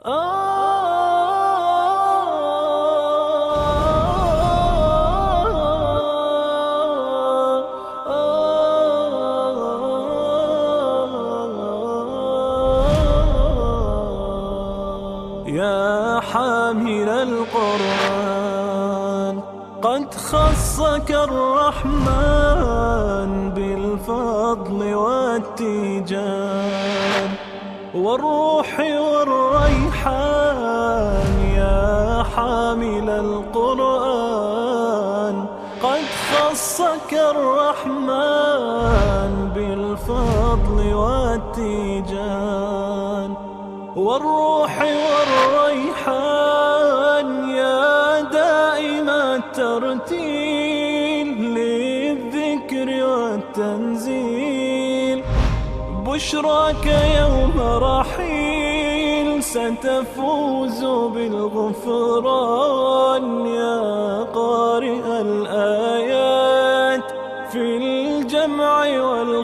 يا حامل القرآن قد خصك الرحمن بالفضل والتيجان والروح والريحان القرآن قد خصك الرحمن بالفضل والتيجان والروح والريحان يا دائم الترتيل للذكر والتنزيل. بشراك يوم رحيل ستفوز بالغفران.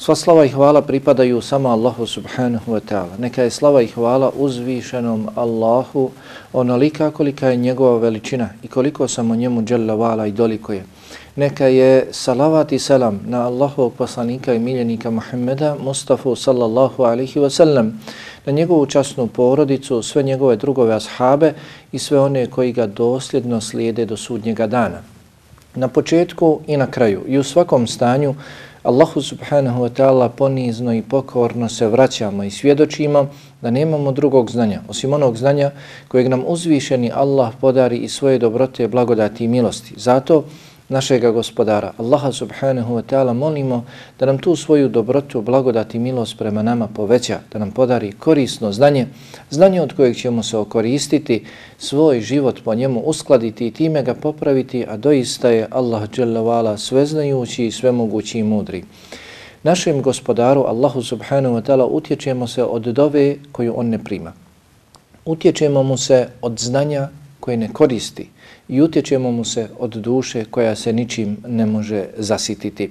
Sva slava i hvala pripadaju samo Allahu subhanahu wa ta'ala. Neka je slava i hvala uzvišenom Allahu onolika kolika je njegova veličina i koliko samo njemu dželle vala i doliko je. Neka je salavat i selam na Allahovog poslanika i miljenika Muhammeda Mustafa sallallahu alaihi wa sallam, na njegovu časnu porodicu, sve njegove drugove ashabe i sve one koji ga dosljedno slijede do sudnjega dana. Na početku i na kraju i u svakom stanju Allahu subhanahu wa ta'ala ponizno i pokorno se vraćamo i svjedočimo da nemamo drugog znanja, osim onog znanja kojeg nam uzvišeni Allah podari i svoje dobrote, blagodati i milosti. Zato našega gospodara, Allaha subhanahu wa ta'ala, molimo da nam tu svoju dobrotu, blagodati i milost prema nama poveća, da nam podari korisno znanje, znanje od kojeg ćemo se okoristiti, svoj život po njemu uskladiti i time ga popraviti, a doista je Allah dželavala sveznajući i svemogući i mudri. Našem gospodaru, Allahu subhanahu wa ta'ala, utječemo se od dove koju on ne prima. Utječemo mu se od znanja koje ne koristi i utječemo mu se od duše koja se ničim ne može zasititi.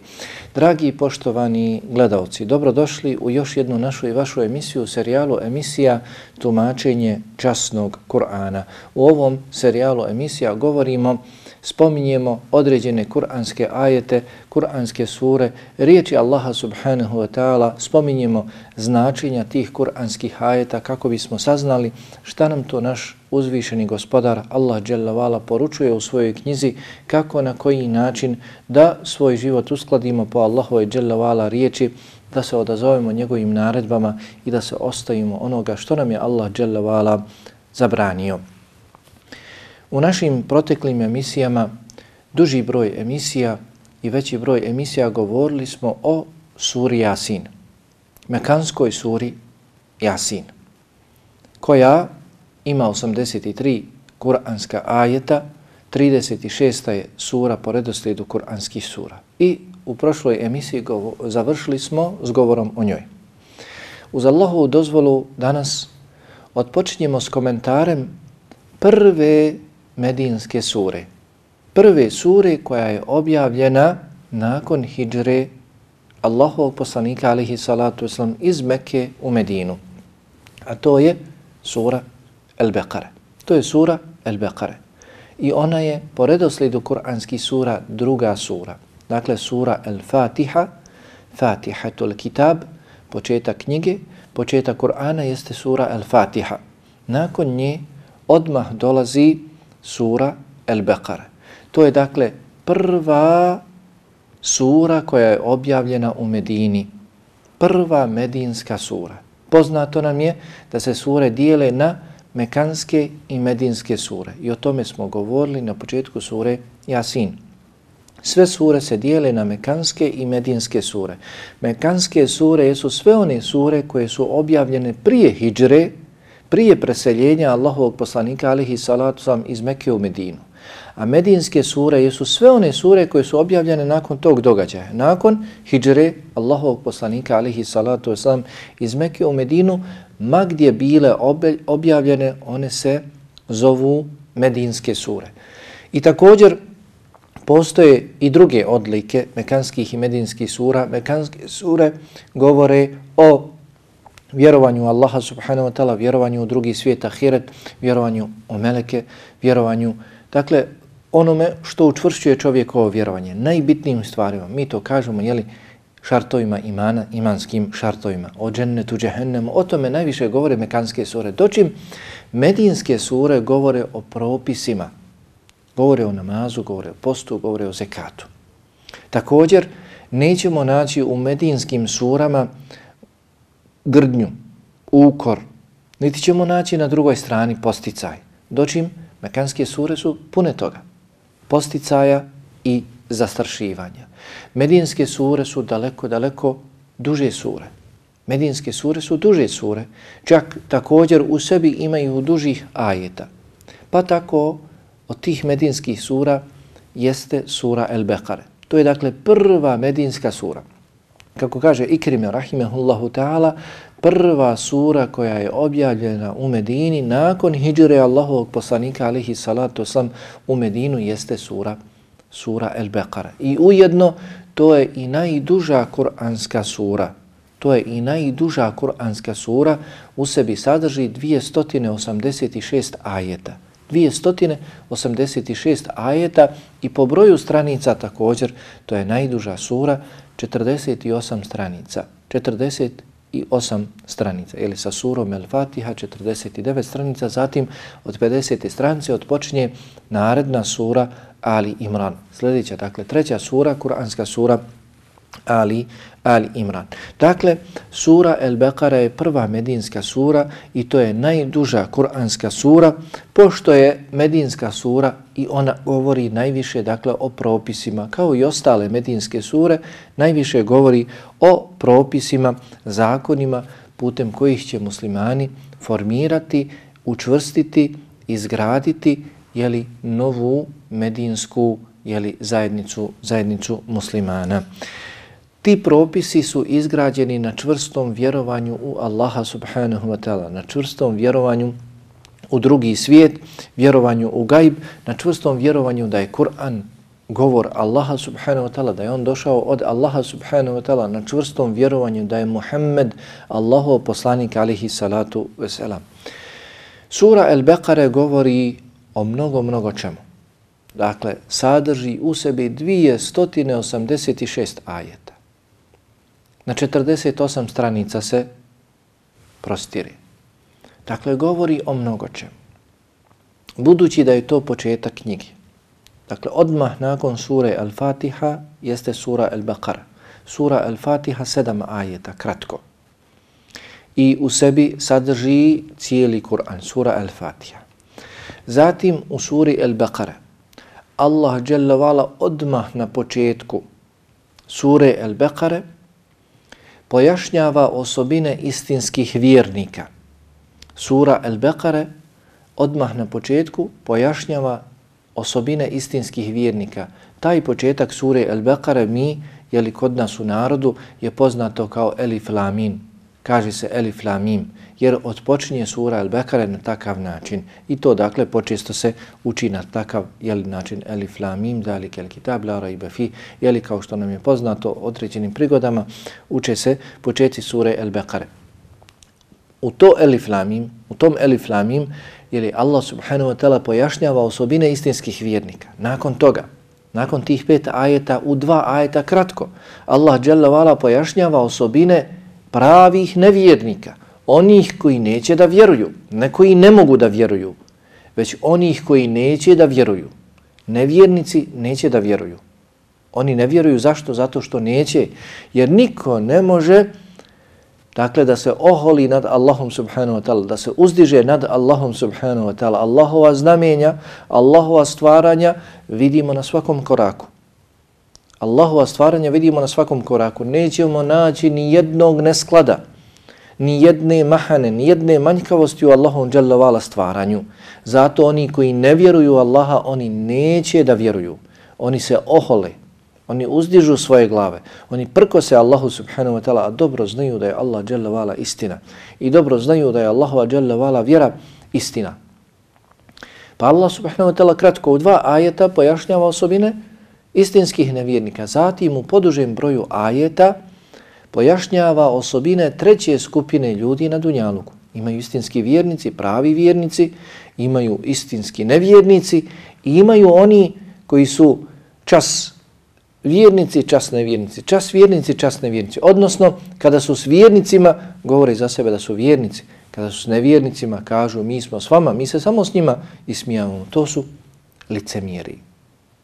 Dragi i poštovani gledalci, dobrodošli u još jednu našu i vašu emisiju, serijalu emisija Tumačenje časnog Kur'ana. U ovom serijalu emisija govorimo spominjemo određene kuranske ajete, kuranske sure, riječi Allaha subhanahu wa ta'ala, spominjemo značenja tih kuranskih ajeta kako bismo saznali šta nam to naš uzvišeni gospodar Allah dželle poručuje u svojoj knjizi kako na koji način da svoj život uskladimo po Allahove dželle riječi da se odazovemo njegovim naredbama i da se ostavimo onoga što nam je Allah dželle zabranio. U našim proteklim emisijama, duži broj emisija i veći broj emisija govorili smo o suri Jasin, mekanskoj suri Jasin, koja ima 83 kuranska ajeta, 36. je sura po redoslijedu kuranskih sura. I u prošloj emisiji završili smo s govorom o njoj. Uz Allahovu dozvolu danas odpočinjemo s komentarem prve Medinske sure. Prve sure koja je objavljena nakon hijdžre Allahovog poslanika alihi salatu islam iz Mekke u Medinu. A to je sura El-Beqare. To je sura El-Beqare. I ona je po redoslijedu kuranskih sura druga sura. Dakle, sura El-Fatiha, Fatihatul Kitab, početak knjige, početak Kur'ana jeste sura El-Fatiha. Nakon nje odmah dolazi sura El-Beqara. To je dakle prva sura koja je objavljena u Medini. Prva medinska sura. Poznato nam je da se sure dijele na mekanske i medinske sure. I o tome smo govorili na početku sure Jasin. Sve sure se dijele na mekanske i medinske sure. Mekanske sure su sve one sure koje su objavljene prije hijdžre, prije preseljenja Allahovog poslanika alihi salatu sam iz Mekke u Medinu. A medinske sure jesu sve one sure koje su objavljene nakon tog događaja. Nakon hijdžre Allahovog poslanika alihi salatu sam iz Mekke u Medinu, ma gdje bile objavljene, one se zovu medinske sure. I također postoje i druge odlike mekanskih i medinskih sura. Mekanske sure govore o vjerovanju Allaha subhanahu wa ta'ala, vjerovanju u drugi svijet, ahiret, vjerovanju o meleke, vjerovanju, dakle, onome što učvršćuje čovjekovo vjerovanje, najbitnijim stvarima, mi to kažemo, jeli, šartovima imana, imanskim šartovima, o džennetu, džehennemu, o tome najviše govore mekanske sure. Dočim, medijinske sure govore o propisima, govore o namazu, govore o postu, govore o zekatu. Također, nećemo naći u medijinskim surama grdnju, ukor, niti ćemo naći na drugoj strani posticaj. Dočim, mekanske sure su pune toga. Posticaja i zastršivanja. Medinske sure su daleko, daleko duže sure. Medinske sure su duže sure, čak također u sebi imaju dužih ajeta. Pa tako od tih medinskih sura jeste sura El Bekare. To je dakle prva medinska sura. Kako kaže Ikrime Rahimehullahu ta'ala, prva sura koja je objavljena u Medini nakon hijđure Allahovog poslanika alihi salatu sam u Medinu jeste sura sura El Beqara. I ujedno to je i najduža kuranska sura. To je i najduža kuranska sura u sebi sadrži 286 ajeta. 286 ajeta i po broju stranica također to je najduža sura 48 stranica. 48 stranica ili sa surom El Fatiha 49 stranica, zatim od 50. stranice odpočinje naredna sura Ali Imran. Sljedeća, dakle, treća sura, kuranska sura Ali, Ali Imran. Dakle, sura El Bekara je prva medinska sura i to je najduža kuranska sura, pošto je medinska sura i ona govori najviše dakle o propisima, kao i ostale medinske sure, najviše govori o propisima, zakonima putem kojih će muslimani formirati, učvrstiti, izgraditi jeli, novu medinsku jeli, zajednicu, zajednicu muslimana. Ti propisi su izgrađeni na čvrstom vjerovanju u Allaha subhanahu wa ta'ala, na čvrstom vjerovanju u drugi svijet, vjerovanju u gajb, na čvrstom vjerovanju da je Kur'an govor Allaha subhanahu wa ta'ala, da je on došao od Allaha subhanahu wa ta'ala, na čvrstom vjerovanju da je Muhammed Allahov poslanik alihi salatu veselam. Sura El-Bekare govori o mnogo, mnogo čemu. Dakle, sadrži u sebi 286 ajeta. Na 48 stranica se prostire. Dakle, govori o mnogo čemu. Budući da je to početak knjige. Dakle, odmah nakon sure Al-Fatiha jeste sura Al-Baqara. Sura Al-Fatiha sedam ajeta, kratko. I u sebi sadrži cijeli Kur'an, sura Al-Fatiha. Zatim u suri Al-Baqara Allah dželle odmah na početku sure Al-Baqara pojašnjava osobine istinskih vjernika. Sura Al-Baqara odmah na početku pojašnjava osobine istinskih vjernika. Taj početak sure Al-Baqara mi, jeli kod nas u narodu, je poznato kao Elif Lamin. Kaže se Elif Lamim jer otpočinje sura Al-Bekare na takav način. I to, dakle, počesto se uči na takav jeli, način Elif Lamim, Zalik El Kitab, La Raiba Fi, jeli kao što nam je poznato određenim prigodama, uče se početi sure Al-Bekare. U to Elif Lamim, u tom Elif Lamim, jeli Allah subhanahu wa ta'ala pojašnjava osobine istinskih vjernika. Nakon toga, nakon tih pet ajeta, u dva ajeta kratko, Allah pojašnjava osobine pravih nevjernika onih koji neće da vjeruju, ne koji ne mogu da vjeruju, već onih koji neće da vjeruju. Nevjernici neće da vjeruju. Oni ne vjeruju zašto? Zato što neće. Jer niko ne može dakle da se oholi nad Allahom subhanahu wa ta'ala, da se uzdiže nad Allahom subhanahu wa ta'ala. Allahova znamenja, Allahova stvaranja vidimo na svakom koraku. Allahova stvaranja vidimo na svakom koraku. Nećemo naći ni jednog nesklada ni jedne mahane, ni jedne manjkavosti u Allahom dželjavala stvaranju. Zato oni koji ne vjeruju Allaha, oni neće da vjeruju. Oni se ohole, oni uzdižu svoje glave, oni prko se Allahu subhanahu wa ta'ala, a dobro znaju da je Allah dželjavala istina. I dobro znaju da je Allahova dželjavala vjera istina. Pa Allah subhanahu wa ta'ala kratko u dva ajeta pojašnjava osobine istinskih nevjernika. Zatim u podužem broju ajeta pojašnjava osobine treće skupine ljudi na Dunjaluku. Imaju istinski vjernici, pravi vjernici, imaju istinski nevjernici i imaju oni koji su čas vjernici, čas nevjernici, čas vjernici, čas nevjernici. Odnosno, kada su s vjernicima, govore za sebe da su vjernici. Kada su s nevjernicima, kažu mi smo s vama, mi se samo s njima ismijavamo. To su licemjeri.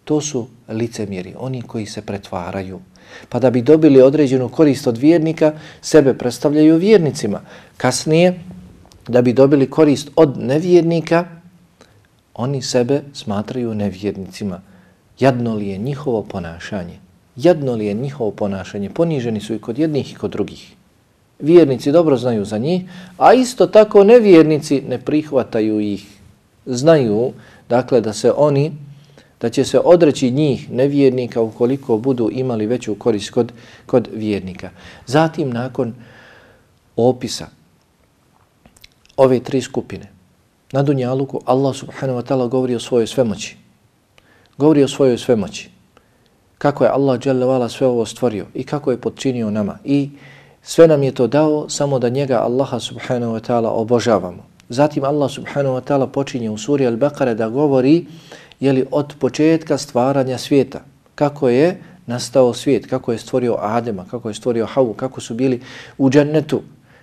To su licemjeri, oni koji se pretvaraju. Pa da bi dobili određenu korist od vjernika, sebe predstavljaju vjernicima. Kasnije, da bi dobili korist od nevjernika, oni sebe smatraju nevjernicima. Jadno li je njihovo ponašanje? Jadno li je njihovo ponašanje? Poniženi su i kod jednih i kod drugih. Vjernici dobro znaju za njih, a isto tako nevjernici ne prihvataju ih. Znaju, dakle, da se oni da će se odreći njih nevjernika ukoliko budu imali veću korist kod, kod vjernika. Zatim, nakon opisa ove tri skupine, na Dunjaluku Allah subhanahu wa ta'ala govori o svojoj svemoći. Govori o svojoj svemoći. Kako je Allah dželle sve ovo stvorio i kako je podčinio nama. I sve nam je to dao samo da njega Allaha subhanahu wa ta'ala obožavamo. Zatim Allah subhanahu wa ta'ala počinje u suri Al-Baqara da govori li od početka stvaranja svijeta, kako je nastao svijet, kako je stvorio Adema, kako je stvorio Havu, kako su bili u džennetu,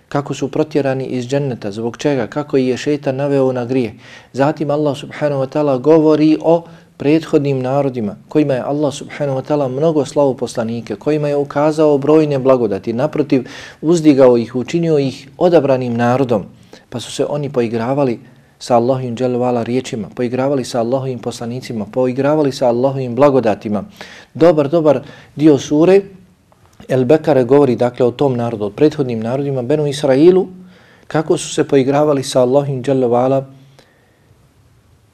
kako su protjerani iz dženneta, zbog čega, kako je šeitan naveo na grije. Zatim Allah subhanahu wa ta'ala govori o prethodnim narodima kojima je Allah subhanahu wa ta'ala mnogo slavu poslanike, kojima je ukazao brojne blagodati, naprotiv uzdigao ih, učinio ih odabranim narodom, pa su se oni poigravali sa Allahovim dželvala riječima, poigravali sa Allahovim poslanicima, poigravali sa Allahovim blagodatima. Dobar, dobar dio sure El Bekare govori dakle o tom narodu, o prethodnim narodima, Benu Israilu, kako su se poigravali sa Allahovim dželvala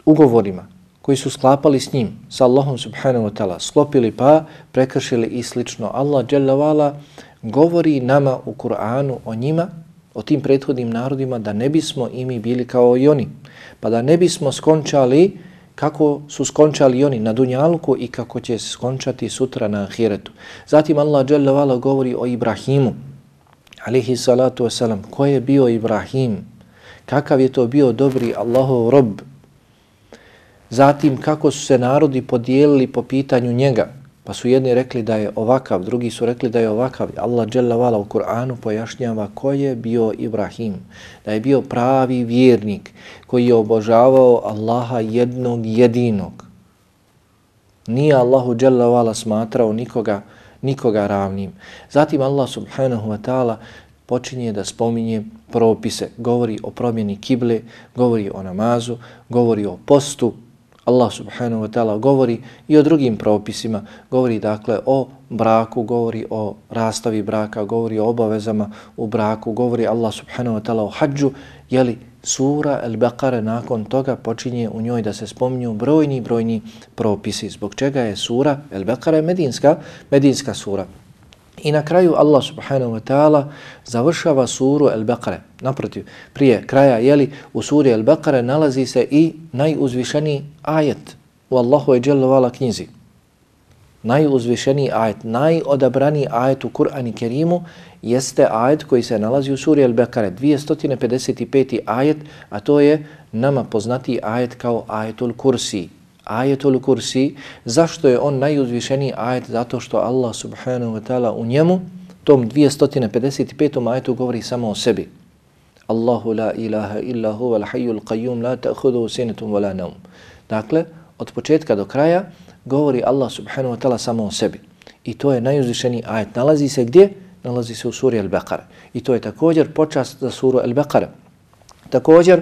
ugovorima koji su sklapali s njim, sa Allahom subhanahu wa ta'ala, sklopili pa, prekršili i slično. Allah dželvala govori nama u Kur'anu o njima, o tim prethodnim narodima da ne bismo i mi bili kao i oni. Pa da ne bismo skončali kako su skončali oni na Dunjalku i kako će se skončati sutra na Ahiretu. Zatim Allah Jalla govori o Ibrahimu, alihi salatu wasalam, ko je bio Ibrahim, kakav je to bio dobri Allahov rob. Zatim kako su se narodi podijelili po pitanju njega, Pa su jedni rekli da je ovakav, drugi su rekli da je ovakav. Allah dželavala u Kur'anu pojašnjava ko je bio Ibrahim. Da je bio pravi vjernik koji je obožavao Allaha jednog jedinog. Nije Allahu dželavala smatrao nikoga, nikoga ravnim. Zatim Allah subhanahu wa ta'ala počinje da spominje propise. Govori o promjeni kible, govori o namazu, govori o postu, Allah subhanahu wa ta'ala govori i o drugim propisima, govori dakle o braku, govori o rastavi braka, govori o obavezama u braku, govori Allah subhanahu wa ta'ala o hađu, jeli sura El-Baqara nakon toga počinje u njoj da se spominju brojni, brojni propisi. Zbog čega je sura El-Baqara medinska, medinska sura. I na kraju Allah subhanahu wa ta'ala završava suru Al-Baqara. Naprotiv, prije kraja, jeli, u suri Al-Baqara nalazi se i najuzvišeniji ajet u Allahu je dželovala knjizi. Najuzvišeniji ajet, najodabraniji ajet u Kur'an i Kerimu jeste ajet koji se nalazi u suri Al-Baqara. 255. ajet, a to je nama poznati ajet kao ajetul kursi ajetul kursi. Zašto je on najuzvišeniji ajet? Zato što Allah subhanahu wa ta'ala u njemu, tom 255. ajetu govori samo o sebi. Allahu la ilaha illa huva hayyul qayyum la ta'khudhuhu sinatun wala nawm. Dakle, od početka do kraja govori Allah subhanahu wa ta'ala samo o sebi. I to je najuzvišeniji ajet. Nalazi se gdje? Nalazi se u suri Al-Baqara. I to je također počast za suru Al-Baqara. Također,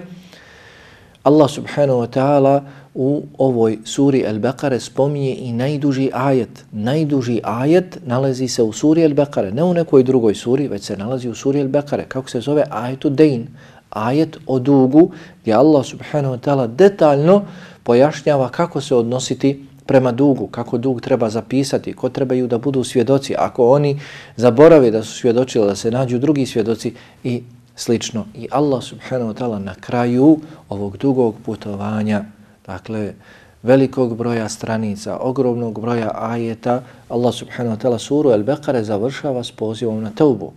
Allah subhanahu wa ta'ala u ovoj suri Al-Baqare spominje i najduži ajet. Najduži ajet nalazi se u suri Al-Baqare, ne u nekoj drugoj suri, već se nalazi u suri Al-Baqare. Kako se zove? Ajetu Dejn, Ajet o dugu gdje Allah subhanahu wa ta'ala detaljno pojašnjava kako se odnositi prema dugu, kako dug treba zapisati, ko trebaju da budu svjedoci, ako oni zaborave da su svjedočili, da se nađu drugi svjedoci i slično. I Allah subhanahu wa ta'ala na kraju ovog dugog putovanja, dakle velikog broja stranica, ogromnog broja ajeta, Allah subhanahu wa ta'ala suru El-Bekare završava s pozivom na teubu.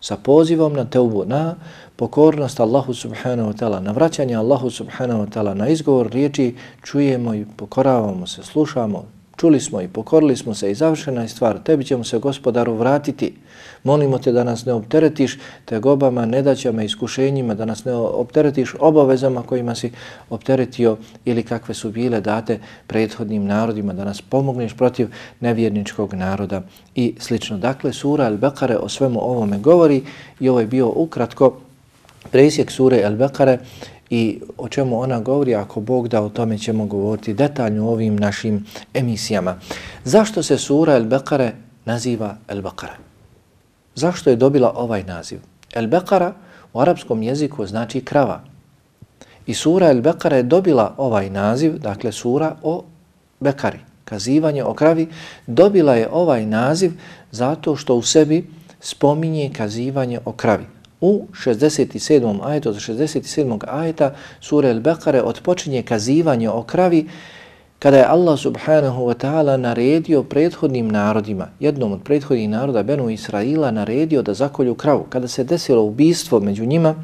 Sa pozivom na teubu, na pokornost Allahu subhanahu wa ta'ala, na vraćanje Allahu subhanahu wa ta'ala, na izgovor riječi čujemo i pokoravamo se, slušamo, čuli smo i pokorili smo se i završena je stvar, tebi ćemo se gospodaru vratiti. Molimo te da nas ne opteretiš te gobama, nedaćama, iskušenjima, da nas ne opteretiš obavezama kojima si opteretio ili kakve su bile date prethodnim narodima, da nas pomogneš protiv nevjerničkog naroda i slično. Dakle, sura Al-Bekare o svemu ovome govori i ovo je bio ukratko presjek sure Al-Bekare i o čemu ona govori, ako Bog da o tome ćemo govoriti detaljno u ovim našim emisijama. Zašto se sura Al-Bekare naziva Al-Bekare? Zašto je dobila ovaj naziv? Al-Bekara u arapskom jeziku znači krava. I sura Al-Bekara je dobila ovaj naziv, dakle sura o Bekari, kazivanje o kravi, dobila je ovaj naziv zato što u sebi spominje kazivanje o kravi. U 67. ajetu, od 67. ajeta sura Al-Bekare otpočinje kazivanje o kravi kada je Allah subhanahu wa ta'ala naredio prethodnim narodima, jednom od prethodnih naroda, Benu Israila, naredio da zakolju kravu. Kada se desilo ubistvo među njima,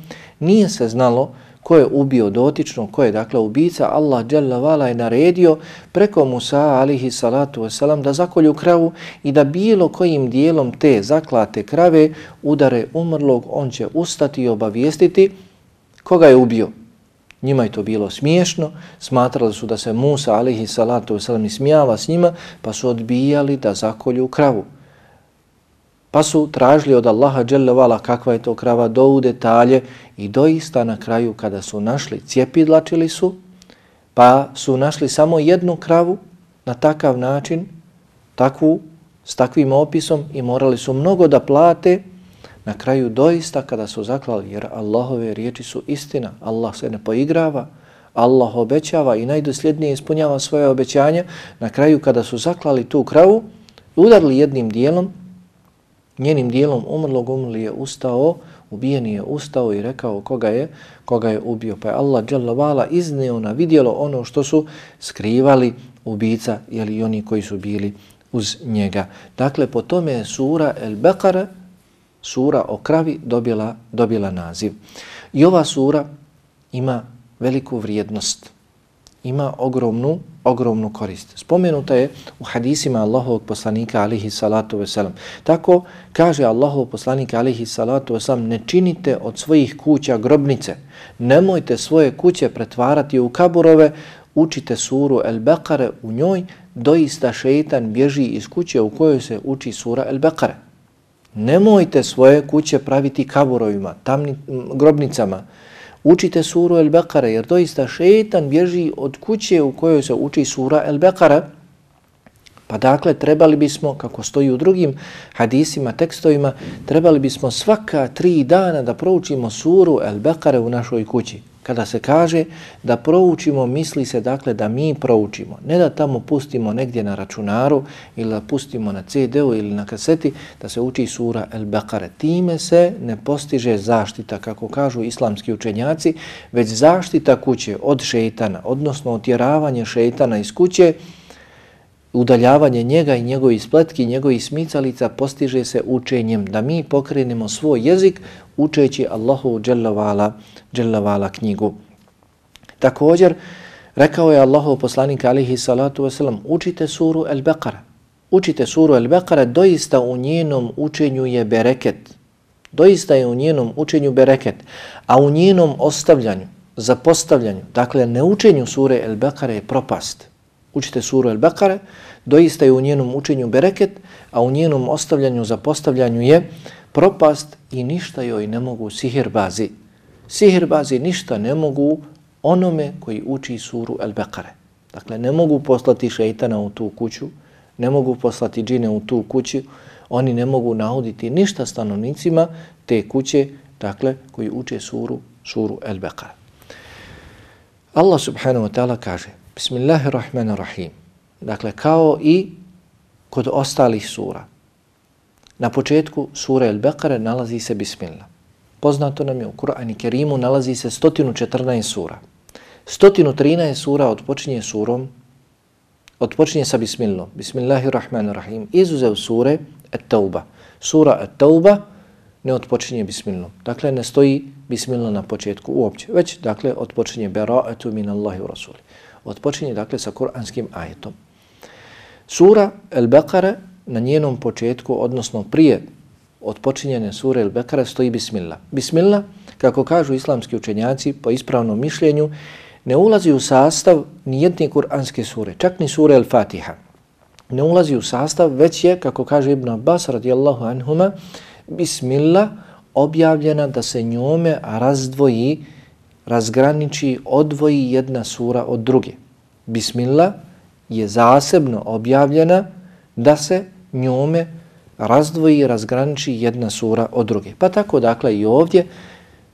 nije se znalo ko je ubio dotično, ko je dakle ubica, Allah dželavala je naredio preko Musa alihi salatu wasalam da zakolju kravu i da bilo kojim dijelom te zaklate krave udare umrlog, on će ustati i obavijestiti koga je ubio. Njima je to bilo smiješno, smatrali su da se Musa alihi salatu wasalam ismijava s njima, pa su odbijali da zakolju kravu. Pa su tražili od Allaha dželevala kakva je to krava do u detalje i doista na kraju kada su našli, cijepidlačili su, pa su našli samo jednu kravu na takav način, takvu, s takvim opisom i morali su mnogo da plate, na kraju doista kada su zaklali, jer Allahove riječi su istina, Allah se ne poigrava, Allah obećava i najdosljednije ispunjava svoje obećanja, na kraju kada su zaklali tu kravu, udarili jednim dijelom, njenim dijelom umrlog umrli je ustao, ubijen je ustao i rekao koga je, koga je ubio. Pa je Allah dželavala izneo na vidjelo ono što su skrivali ubica ili oni koji su bili uz njega. Dakle, po tome je sura El Bekara, sura o kravi, dobila, dobila naziv. I ova sura ima veliku vrijednost ima ogromnu, ogromnu korist. Spomenuta je u hadisima Allahovog poslanika alihi salatu veselam. Tako kaže Allahov poslanik alihi salatu veselam ne činite od svojih kuća grobnice, nemojte svoje kuće pretvarati u kaburove, učite suru El Bekare u njoj, doista šeitan bježi iz kuće u kojoj se uči sura El Bekare. Nemojte svoje kuće praviti kaburovima, tamni, grobnicama, učite suru El Beqara, jer doista šetan bježi od kuće u kojoj se uči sura El Beqara, pa dakle trebali bismo, kako stoji u drugim hadisima, tekstovima, trebali bismo svaka tri dana da proučimo suru El Bekare u našoj kući. Kada se kaže da proučimo, misli se dakle da mi proučimo. Ne da tamo pustimo negdje na računaru ili da pustimo na CD-u ili na kaseti da se uči sura El Bekare. Time se ne postiže zaštita, kako kažu islamski učenjaci, već zaštita kuće od šeitana, odnosno otjeravanje šeitana iz kuće, udaljavanje njega i njegovi spletki, njegovi smicalica postiže se učenjem da mi pokrenemo svoj jezik učeći Allahu dželavala, dželavala knjigu. Također, rekao je Allahu poslanik alihi salatu wasalam, učite suru El Beqara. Učite suru El Beqara, doista u njenom učenju je bereket. Doista je u njenom učenju bereket, a u njenom ostavljanju, zapostavljanju, dakle ne učenju sure El Beqara je propast učite suru El Bekare, doista je u njenom učenju bereket, a u njenom ostavljanju za postavljanju je propast i ništa joj ne mogu sihirbazi. Sihirbazi ništa ne mogu onome koji uči suru El-Bekare. Dakle, ne mogu poslati šeitana u tu kuću, ne mogu poslati džine u tu kuću, oni ne mogu nauditi ništa stanovnicima te kuće, dakle, koji uče suru, suru El-Bekare. Allah subhanahu wa ta'ala kaže, Bismillahirrahmanirrahim. Dakle, kao i kod ostalih sura. Na početku sura El-Bekare nalazi se Bismillah. Poznato nam je u Kur'ani Kerimu nalazi se 114 sura. 113 sura odpočinje surom, odpočinje sa Bismillom. Bismillahirrahmanirrahim. Izuzev sure Et-Tauba. Sura Et-Tauba ne odpočinje Bismillom. Dakle, ne stoji Bismillah na početku uopće, već, dakle, odpočinje Bera'atu min Allahi u Rasuli. Otpočinje dakle, sa kuranskim ajetom. Sura El-Bekare na njenom početku, odnosno prije otpočinjene sure El-Bekare, stoji Bismillah. Bismillah, kako kažu islamski učenjaci, po ispravnom mišljenju, ne ulazi u sastav nijedne kuranske sure, čak ni sure El-Fatiha. Ne ulazi u sastav, već je, kako kaže Ibn Abbas radijallahu anhuma, Bismillah objavljena da se njome razdvoji, razgraniči, odvoji jedna sura od druge. Bismillah je zasebno objavljena da se njome razdvoji i razgraniči jedna sura od druge. Pa tako dakle i ovdje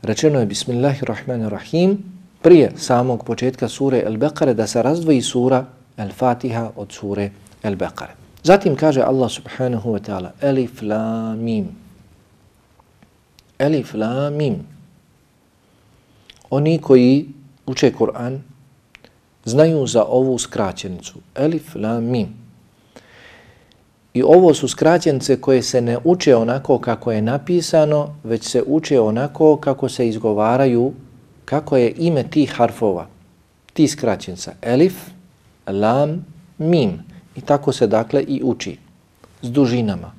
rečeno je Bismillahirrahmanirrahim prije samog početka sure El-Bekare da se razdvoji sura El-Fatiha od sure El-Bekare. Zatim kaže Allah subhanahu wa ta'ala Elif la mim. Elif la mim. Oni koji uče Kur'an znaju za ovu skraćenicu. Elif la mim. I ovo su skraćence koje se ne uče onako kako je napisano, već se uče onako kako se izgovaraju kako je ime tih harfova, ti skraćenca, elif, lam, mim. I tako se dakle i uči s dužinama,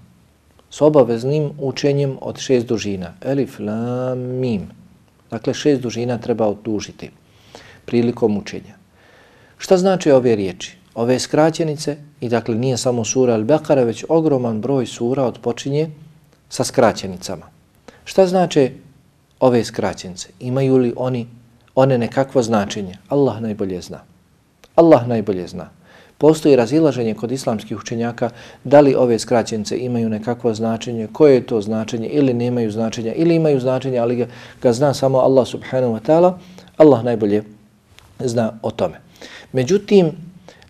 s obaveznim učenjem od šest dužina. Elif, lam, mim. Dakle, šest dužina treba odužiti prilikom učenja. Šta znači ove riječi? Ove skraćenice, i dakle nije samo sura Al-Bekara, već ogroman broj sura odpočinje sa skraćenicama. Šta znači ove skraćenice? Imaju li oni one nekakvo značenje? Allah najbolje zna. Allah najbolje zna. Postoji razilaženje kod islamskih učenjaka da li ove skraćenice imaju nekakvo značenje, koje je to značenje ili nemaju značenja, ili imaju značenje, ali ga, ga zna samo Allah subhanahu wa ta'ala. Allah najbolje zna o tome. Međutim,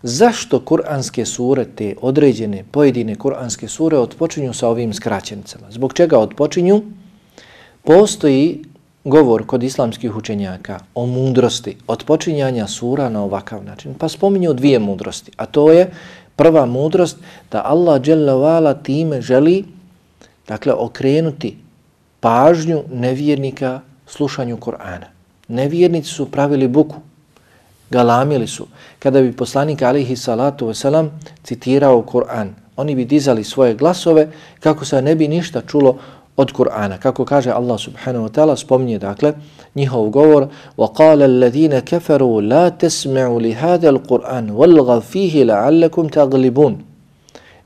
zašto kuranske sure, te određene, pojedine kuranske sure odpočinju sa ovim skraćenicama? Zbog čega odpočinju? Postoji govor kod islamskih učenjaka o mudrosti od počinjanja sura na ovakav način. Pa spominju dvije mudrosti, a to je prva mudrost da Allah dželavala time želi dakle, okrenuti pažnju nevjernika slušanju Kur'ana. Nevjernici su pravili buku, galamili su. Kada bi poslanik alihi salatu wasalam citirao Kur'an, oni bi dizali svoje glasove kako se ne bi ništa čulo od Kur'ana. Kako kaže Allah subhanahu wa ta'ala, spominje dakle njihov govor وَقَالَ الَّذِينَ كَفَرُوا لَا تَسْمَعُوا لِهَذَا الْقُرْآنِ وَالْغَ فِيهِ لَعَلَّكُمْ تَغْلِبُونَ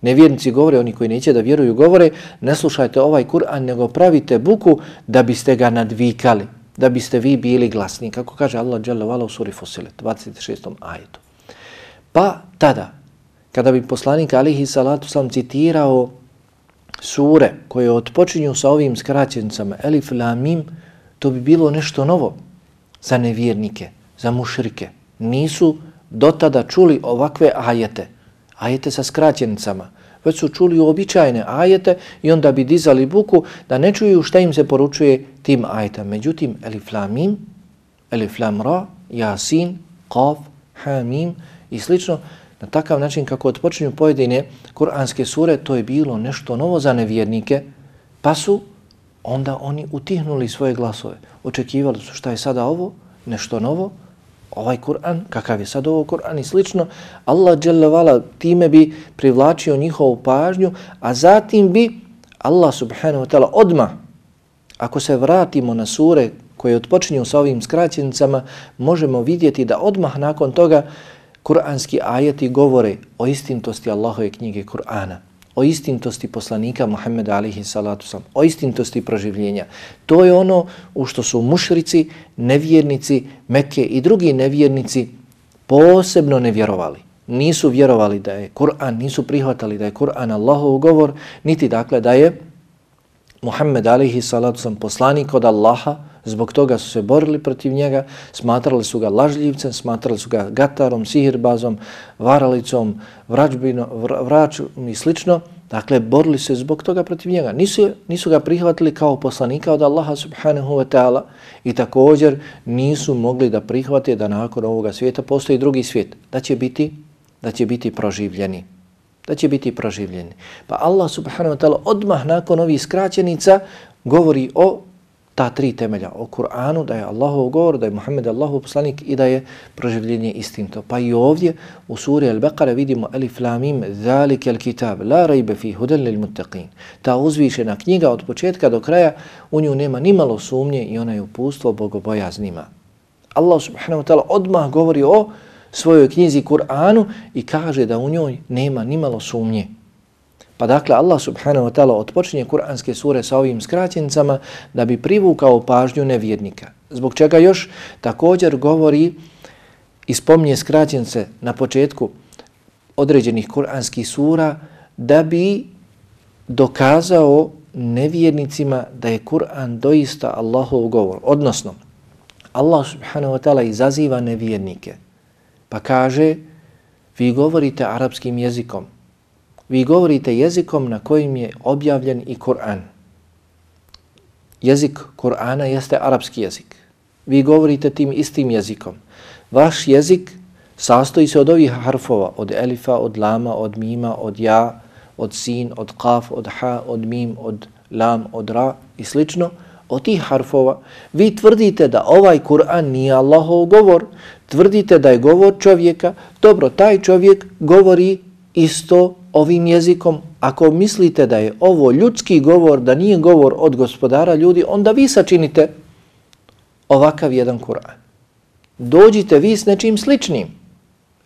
Nevjernici govore, oni koji neće da vjeruju govore, ne slušajte ovaj Kur'an, nego pravite buku da biste ga nadvikali, da biste vi bili glasni. Kako kaže Allah Jalla Vala u suri Fusilet, 26. ajetu. Pa tada, kada bi poslanik alihi salatu sam citirao sure koje otpočinju sa ovim skraćenicama Elif, Lamim, to bi bilo nešto novo za nevjernike, za mušrike. Nisu dotada čuli ovakve ajete, ajete sa skraćenicama, već su čuli običajne ajete i onda bi dizali buku da ne čuju šta im se poručuje tim ajetom. Međutim, Elif, Lamim, Elif, Lam, Ra, Yasin, Qaf, Hamim i slično, Na takav način kako odpočinju pojedine kuranske sure, to je bilo nešto novo za nevjernike, pa su onda oni utihnuli svoje glasove. Očekivali su šta je sada ovo, nešto novo, ovaj Kur'an, kakav je sad ovo Kur'an i slično, Allah dželevala time bi privlačio njihovu pažnju, a zatim bi Allah subhanahu wa ta'ala odma, ako se vratimo na sure koje odpočinju sa ovim skraćenicama, možemo vidjeti da odmah nakon toga Kur'anski ajeti govore o istintosti Allahove knjige Kur'ana, o istintosti poslanika Muhammeda alihi salatu sam, o istintosti proživljenja. To je ono u što su mušrici, nevjernici, Mekke i drugi nevjernici posebno ne vjerovali. Nisu vjerovali da je Kur'an, nisu prihvatali da je Kur'an Allahov govor, niti dakle da je Muhammed alihi salatu sam poslanik od Allaha, Zbog toga su se borili protiv njega, smatrali su ga lažljivcem, smatrali su ga gatarom, sihirbazom, varalicom, vrađbino, vračom i slično. Dakle, borili se zbog toga protiv njega. Nisu, nisu ga prihvatili kao poslanika od Allaha subhanahu wa ta'ala i također nisu mogli da prihvate da nakon ovoga svijeta postoji drugi svijet, da će biti, da će biti proživljeni da će biti proživljeni. Pa Allah subhanahu wa ta'ala odmah nakon ovih skraćenica govori o ta tri temelja o Kur'anu, da je Allahov govor, da je Muhammed Allahov poslanik i da je proživljenje istinto. Pa i ovdje u suri Al-Baqara vidimo Alif Lamim zalike al-kitab la rajbe fi hudan lil muttaqin. Ta uzvišena knjiga od početka do kraja, u nju nema ni malo sumnje i ona je upustvo bogobojaznima. Allah subhanahu wa ta'ala odmah govori o svojoj knjizi Kur'anu i kaže da u njoj nema ni malo sumnje. Pa dakle, Allah subhanahu wa ta'ala odpočinje kuranske sure sa ovim skraćenicama da bi privukao pažnju nevjednika. Zbog čega još također govori i spomnije skraćence na početku određenih kuranskih sura da bi dokazao nevjernicima da je Kur'an doista Allahov govor. Odnosno, Allah subhanahu wa ta'ala izaziva nevjernike. Pa kaže, vi govorite arapskim jezikom, vi govorite jezikom na kojim je objavljen i Kur'an. Jezik Kur'ana jeste arapski jezik. Vi govorite tim istim jezikom. Vaš jezik sastoji se od ovih harfova, od elifa, od lama, od mima, od ja, od sin, od kaf, od ha, od mim, od lam, od ra i slično. Od tih harfova vi tvrdite da ovaj Kur'an nije Allahov govor, tvrdite da je govor čovjeka, dobro, taj čovjek govori isto ovim jezikom, ako mislite da je ovo ljudski govor, da nije govor od gospodara ljudi, onda vi sačinite ovakav jedan Kur'an. Dođite vi s nečim sličnim.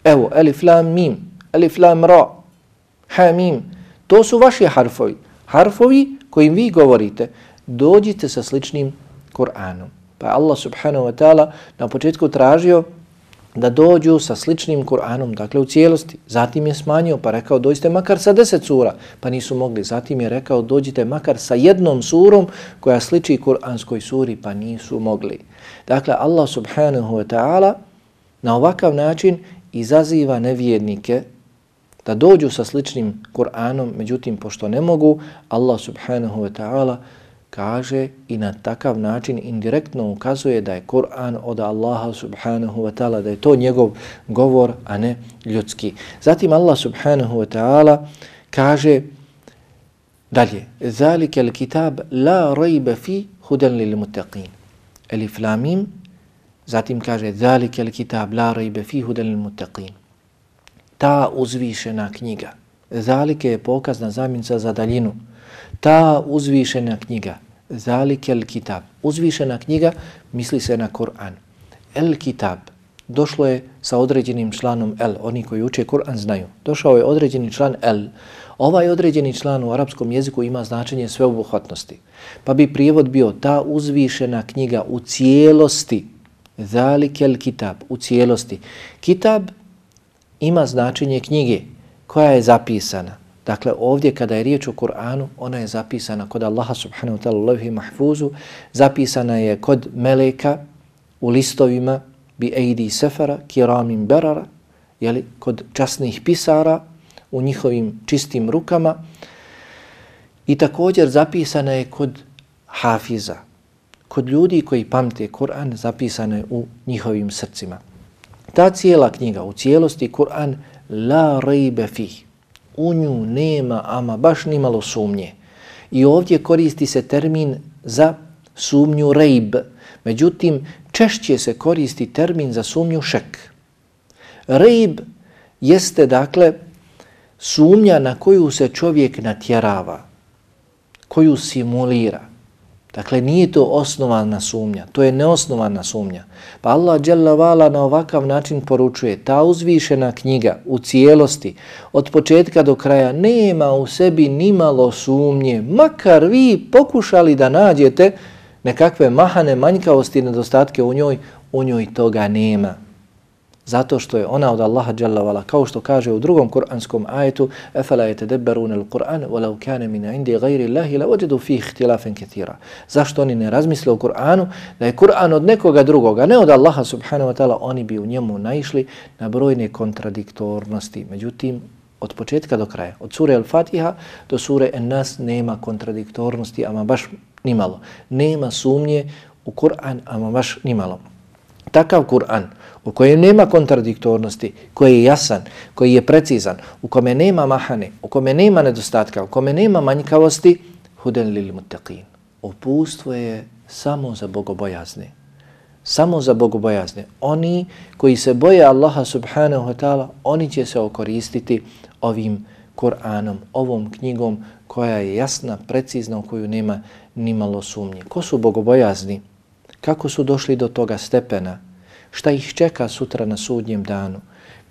Evo, elif lam mim, elif lam ra, ha mim. To su vaši harfovi. Harfovi kojim vi govorite. Dođite sa sličnim Kur'anom. Pa Allah subhanahu wa ta'ala na početku tražio da dođu sa sličnim Kur'anom, dakle u cijelosti. Zatim je smanjio pa rekao dođite makar sa deset sura, pa nisu mogli. Zatim je rekao dođite makar sa jednom surom koja sliči Kur'anskoj suri, pa nisu mogli. Dakle, Allah subhanahu wa ta'ala na ovakav način izaziva nevjednike da dođu sa sličnim Kur'anom, međutim, pošto ne mogu, Allah subhanahu wa ta'ala kaže i na takav način indirektno ukazuje da je Kur'an od Allaha subhanahu wa ta'ala, da je to njegov govor, a ne ljudski. Zatim Allah subhanahu wa ta'ala kaže dalje, ذَلِكَ الْكِتَابِ لَا رَيْبَ فِي هُدًا لِلْمُتَّقِينَ Elif lamim, zatim kaže ذَلِكَ الْكِتَابِ لَا رَيْبَ فِي هُدًا لِلْمُتَّقِينَ Ta uzvišena knjiga, ذَلِكَ je pokazna zamjenca za daljinu, ta uzvišena knjiga, zalik el kitab, uzvišena knjiga, misli se na Kur'an. El kitab, došlo je sa određenim članom el, oni koji uče Kur'an znaju. Došao je određeni član el. Ovaj određeni član u arapskom jeziku ima značenje sveobuhvatnosti. Pa bi prijevod bio ta uzvišena knjiga u cijelosti, zalik el kitab, u cijelosti. Kitab ima značenje knjige koja je zapisana. Dakle, ovdje kada je riječ o Kur'anu, ona je zapisana kod Allaha subhanahu wa ta'ala u levhi mahfuzu, zapisana je kod meleka u listovima bi ejdi sefara, kiramim berara, jeli, kod časnih pisara u njihovim čistim rukama i također zapisana je kod hafiza, kod ljudi koji pamte Kur'an, zapisana je u njihovim srcima. Ta cijela knjiga, u cijelosti Kur'an, la rejbe fih, u nju nema ama baš ni malo sumnje. I ovdje koristi se termin za sumnju rejb. Međutim, češće se koristi termin za sumnju šek. Rejb jeste dakle sumnja na koju se čovjek natjerava, koju simulira. Dakle, nije to osnovana sumnja, to je neosnovana sumnja. Pa Allah Vala na ovakav način poručuje, ta uzvišena knjiga u cijelosti, od početka do kraja, nema u sebi nimalo sumnje, makar vi pokušali da nađete nekakve mahane manjkavosti i nedostatke u njoj, u njoj toga nema. Zato što je ona od Allaha dželavala, kao što kaže u drugom kuranskom ajetu afala yatadabbarun alquran walau kana min indi ghayri allahi ođedu fihi ihtilafen katira zašto oni ne razmisle o Kur'anu? Da je Kur'an od nekoga drugoga ne od Allaha subhanahu wa taala oni bi u njemu naišli na brojne kontradiktornosti. Međutim od početka do kraja od sure al-Fatiha do sure En-Nas nema kontradiktornosti ama baš nimalo. Nema sumnje u Kur'an ama baš nimalo. Takav Kur'an u kojem nema kontradiktornosti, koji je jasan, koji je precizan, u kome nema mahane, u kome nema nedostatka, u kome nema manjkavosti, huden lil mutaqin. Opustvo je samo za bogobojazne. Samo za bogobojazne. Oni koji se boje Allaha subhanahu wa ta'ala, oni će se okoristiti ovim Kur'anom, ovom knjigom koja je jasna, precizna, u koju nema ni malo sumnje. Ko su bogobojazni? Kako su došli do toga stepena? Šta ih čeka sutra na sudnjem danu,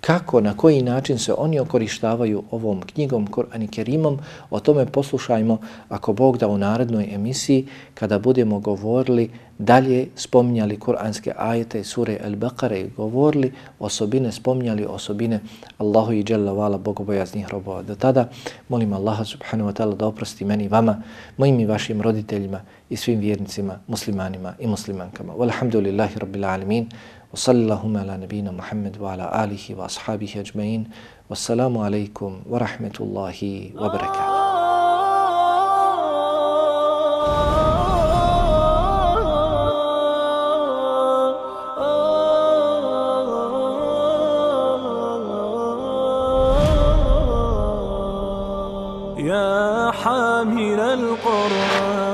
kako, na koji način se oni okorištavaju ovom knjigom Kur'an i Kerimom, o tome poslušajmo ako Bog da u narednoj emisiji kada budemo govorili dalje spominjali kuranske ajete sure Al-Baqara i govorili osobine, spominjali osobine Allahu i Jalla vala bogobojaznih robova. Do tada molim Allaha subhanahu wa ta'ala da oprosti meni vama, mojim i vašim roditeljima i svim vjernicima, muslimanima i muslimankama. Walhamdulillahi rabbil alamin. وصلى اللهم على نبينا محمد وعلى آله وأصحابه أجمعين. والسلام عليكم ورحمة الله وبركاته. يا حامل القرآن.